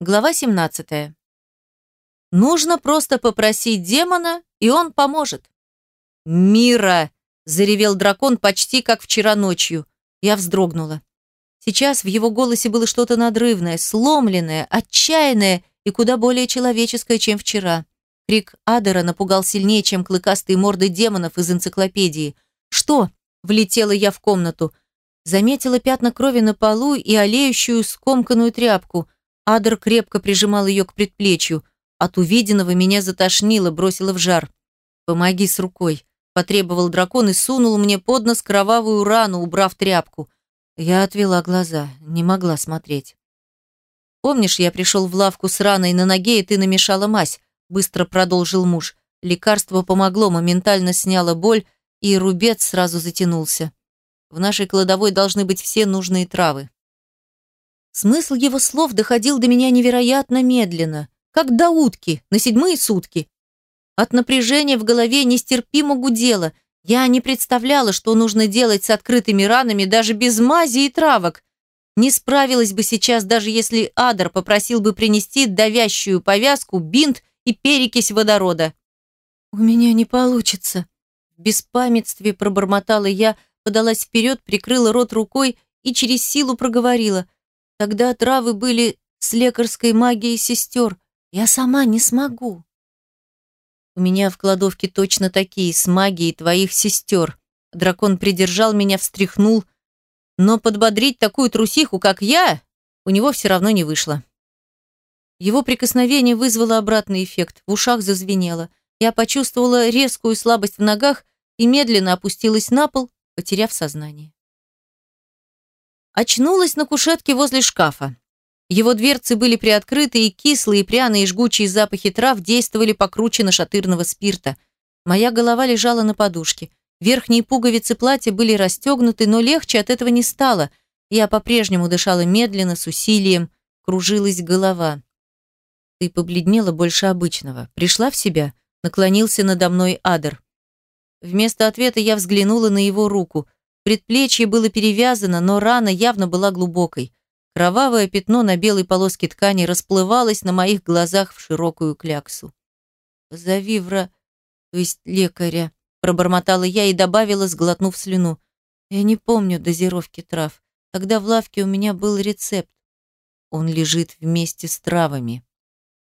Глава 17. Нужно просто попросить демона, и он поможет. «Мира!» – заревел дракон почти как вчера ночью. Я вздрогнула. Сейчас в его голосе было что-то надрывное, сломленное, отчаянное и куда более человеческое, чем вчера. Крик Адера напугал сильнее, чем клыкастые морды демонов из энциклопедии. «Что?» – влетела я в комнату. Заметила пятна крови на полу и олеющую скомканную тряпку. Адер крепко прижимал ее к предплечью. От увиденного меня затошнило, бросило в жар. «Помоги с рукой», – потребовал дракон и сунул мне под нос кровавую рану, убрав тряпку. Я отвела глаза, не могла смотреть. «Помнишь, я пришел в лавку с раной на ноге, и ты намешала мазь?» быстро продолжил муж. Лекарство помогло, моментально сняло боль, и рубец сразу затянулся. В нашей кладовой должны быть все нужные травы. Смысл его слов доходил до меня невероятно медленно, как до утки на седьмые сутки. От напряжения в голове нестерпимо гудело. Я не представляла, что нужно делать с открытыми ранами даже без мази и травок. Не справилась бы сейчас, даже если Адар попросил бы принести давящую повязку, бинт и перекись водорода. «У меня не получится». В беспамятстве пробормотала я, подалась вперед, прикрыла рот рукой и через силу проговорила. Тогда травы были с лекарской магией сестер. Я сама не смогу. У меня в кладовке точно такие, с магией твоих сестер. Дракон придержал меня, встряхнул, но подбодрить такую трусиху, как я, у него все равно не вышло. Его прикосновение вызвало обратный эффект. В ушах зазвенело. Я почувствовала резкую слабость в ногах и медленно опустилась на пол, потеряв сознание. Очнулась на кушетке возле шкафа. Его дверцы были приоткрыты, и кислые, пряные и жгучие запахи трав действовали покруче нашатырного спирта. Моя голова лежала на подушке. Верхние пуговицы платья были расстегнуты, но легче от этого не стало. Я по-прежнему дышала медленно, с усилием. Кружилась голова. Ты побледнела больше обычного. Пришла в себя? Наклонился надо мной Адер. Вместо ответа я взглянула на его руку. Предплечье было перевязано, но рана явно была глубокой. Кровавое пятно на белой полоске ткани расплывалось на моих глазах в широкую кляксу. «Зови вра... то есть лекаря», – пробормотала я и добавила, сглотнув слюну. «Я не помню дозировки трав. Тогда в лавке у меня был рецепт. Он лежит вместе с травами»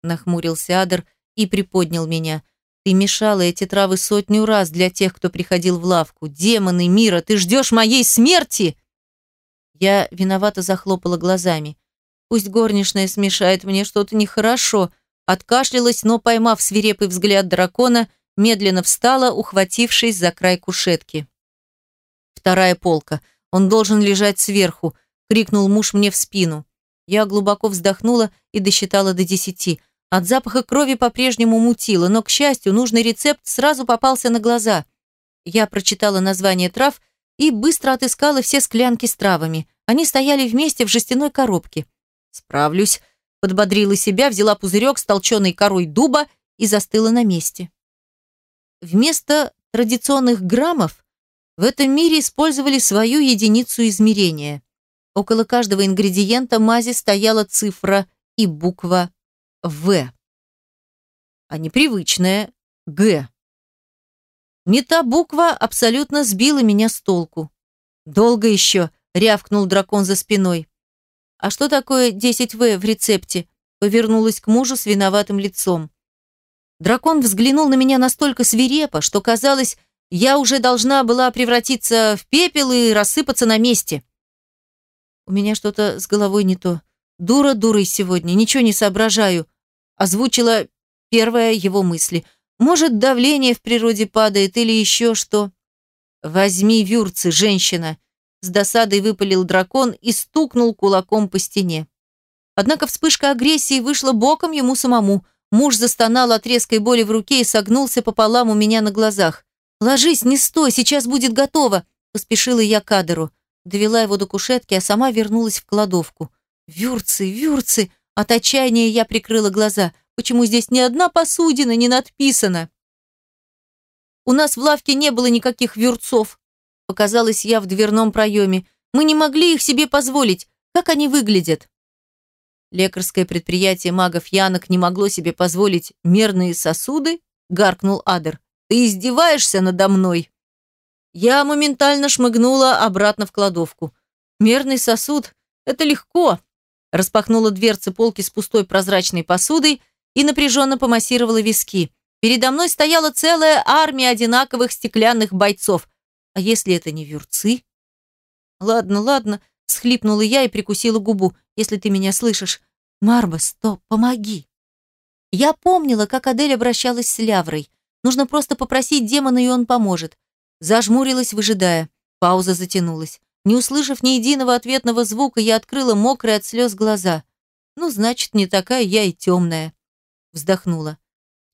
нахмурился Адер и приподнял меня. Ты мешала эти травы сотню раз для тех, кто приходил в лавку. Демоны мира, ты ждешь моей смерти? Я виновато захлопала глазами. Пусть горничная смешает мне что-то нехорошо. Откашлялась, но, поймав свирепый взгляд дракона, медленно встала, ухватившись за край кушетки. Вторая полка. Он должен лежать сверху, крикнул муж мне в спину. Я глубоко вздохнула и досчитала до десяти – от запаха крови по-прежнему мутило, но, к счастью, нужный рецепт сразу попался на глаза. Я прочитала название трав и быстро отыскала все склянки с травами. Они стояли вместе в жестяной коробке. «Справлюсь», — подбодрила себя, взяла пузырек с толченой корой дуба и застыла на месте. Вместо традиционных граммов в этом мире использовали свою единицу измерения. Около каждого ингредиента мази стояла цифра и буква в, а непривычная Г. Не та буква абсолютно сбила меня с толку. «Долго еще?» — рявкнул дракон за спиной. «А что такое 10В в рецепте?» — повернулась к мужу с виноватым лицом. Дракон взглянул на меня настолько свирепо, что казалось, я уже должна была превратиться в пепел и рассыпаться на месте. У меня что-то с головой не то. Дура дурой сегодня, ничего не соображаю озвучила первая его мысли. Может, давление в природе падает или еще что? Возьми вюрцы, женщина. С досадой выпалил дракон и стукнул кулаком по стене. Однако вспышка агрессии вышла боком ему самому. Муж застонал от резкой боли в руке и согнулся пополам у меня на глазах. «Ложись, не стой, сейчас будет готово!» Поспешила я к Адеру. Довела его до кушетки, а сама вернулась в кладовку. «Вюрцы, вюрцы!» От отчаяния я прикрыла глаза. Почему здесь ни одна посудина не надписана? У нас в лавке не было никаких вюрцов. Показалась я в дверном проеме. Мы не могли их себе позволить. Как они выглядят? Лекарское предприятие магов Янок не могло себе позволить мерные сосуды? Гаркнул Адер. Ты издеваешься надо мной? Я моментально шмыгнула обратно в кладовку. Мерный сосуд – это легко. Распахнула дверцы полки с пустой прозрачной посудой и напряженно помассировала виски. Передо мной стояла целая армия одинаковых стеклянных бойцов. А если это не вюрцы? Ладно, ладно, схлипнула я и прикусила губу. Если ты меня слышишь, Марбас, то помоги. Я помнила, как Адель обращалась с Ляврой. Нужно просто попросить демона, и он поможет. Зажмурилась, выжидая. Пауза затянулась. Не услышав ни единого ответного звука, я открыла мокрые от слез глаза. Ну, значит, не такая я и темная. Вздохнула.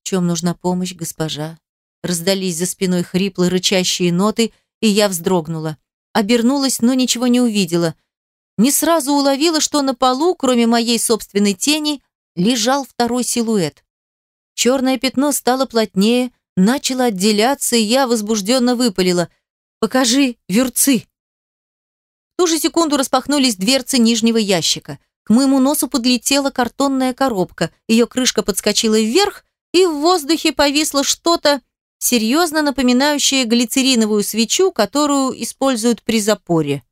В чем нужна помощь, госпожа? Раздались за спиной хриплые рычащие ноты, и я вздрогнула. Обернулась, но ничего не увидела. Не сразу уловила, что на полу, кроме моей собственной тени, лежал второй силуэт. Черное пятно стало плотнее, начало отделяться, и я возбужденно выпалила. «Покажи, вюрцы!» Ту же секунду распахнулись дверцы нижнего ящика. К моему носу подлетела картонная коробка, ее крышка подскочила вверх, и в воздухе повисло что-то, серьезно напоминающее глицериновую свечу, которую используют при запоре.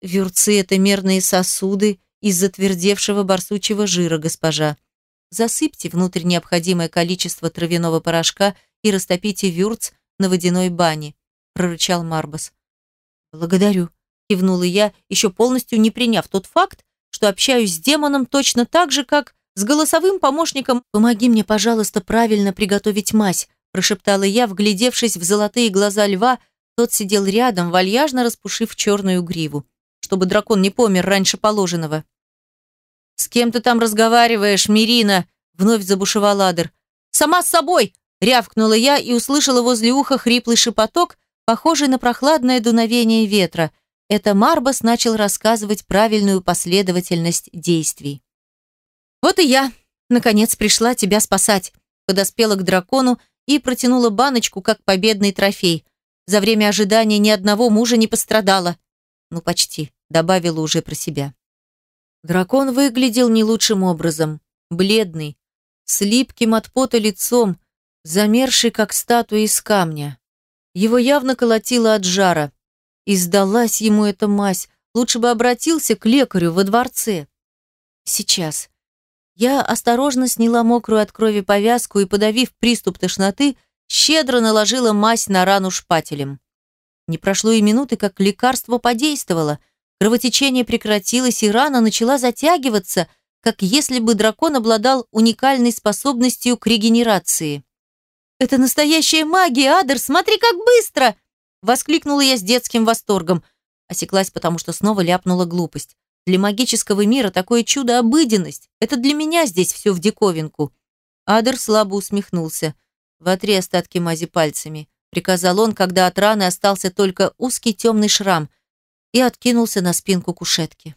Вюрцы – это мерные сосуды из затвердевшего барсучьего жира, госпожа. Засыпьте внутрь необходимое количество травяного порошка и растопите вюрц на водяной бане», – прорычал Марбас. «Благодарю», – кивнула я, еще полностью не приняв тот факт, что общаюсь с демоном точно так же, как с голосовым помощником. «Помоги мне, пожалуйста, правильно приготовить мазь», – прошептала я, вглядевшись в золотые глаза льва, тот сидел рядом, вальяжно распушив черную гриву, чтобы дракон не помер раньше положенного. «С кем ты там разговариваешь, Мирина?» – вновь забушевал Адер. «Сама с собой!» Рявкнула я и услышала возле уха хриплый шепоток, похожий на прохладное дуновение ветра. Это Марбас начал рассказывать правильную последовательность действий. «Вот и я, наконец, пришла тебя спасать», подоспела к дракону и протянула баночку, как победный трофей. За время ожидания ни одного мужа не пострадала. Ну, почти, добавила уже про себя. Дракон выглядел не лучшим образом. Бледный, с липким от пота лицом, замерший, как статуя из камня. Его явно колотило от жара. И сдалась ему эта мазь, лучше бы обратился к лекарю во дворце. Сейчас. Я осторожно сняла мокрую от крови повязку и, подавив приступ тошноты, щедро наложила мазь на рану шпателем. Не прошло и минуты, как лекарство подействовало. Кровотечение прекратилось, и рана начала затягиваться, как если бы дракон обладал уникальной способностью к регенерации. «Это настоящая магия, Адер, смотри, как быстро!» Воскликнула я с детским восторгом. Осеклась, потому что снова ляпнула глупость. Для магического мира такое чудо обыденность. Это для меня здесь все в диковинку. Адер слабо усмехнулся. «Вотри остатки мази пальцами», — приказал он, когда от раны остался только узкий темный шрам, и откинулся на спинку кушетки.